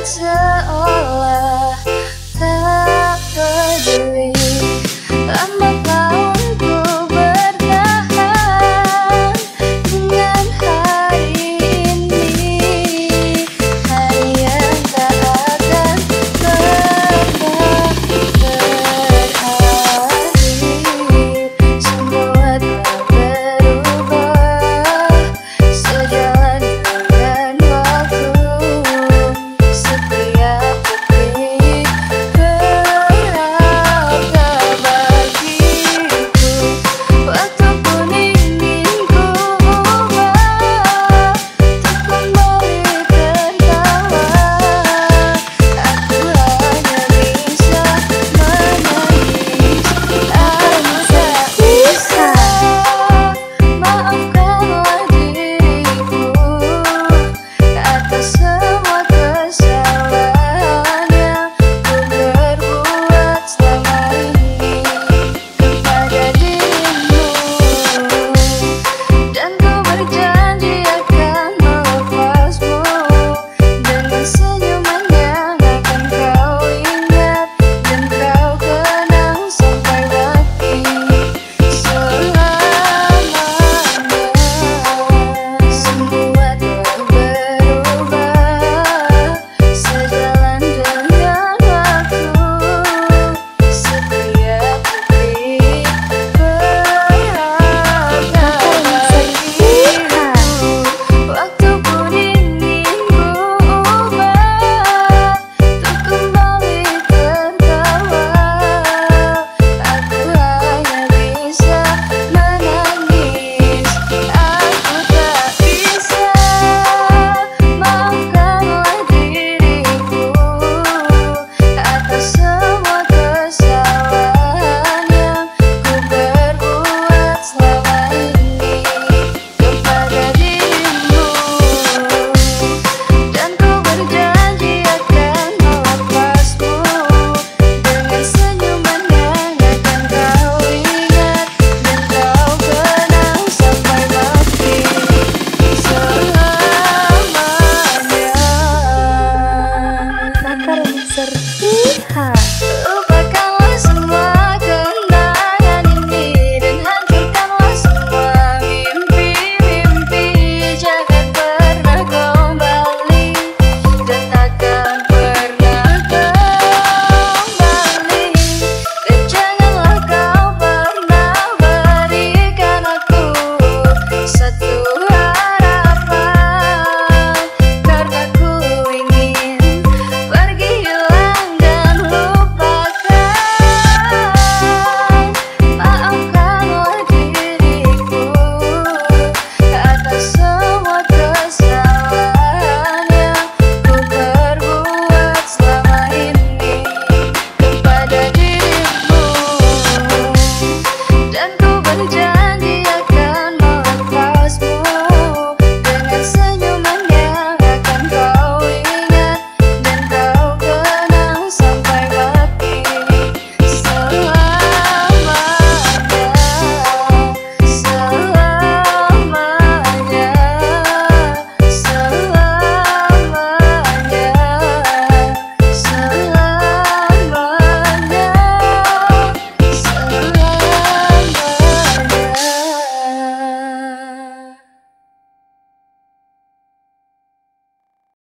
picture all berjanji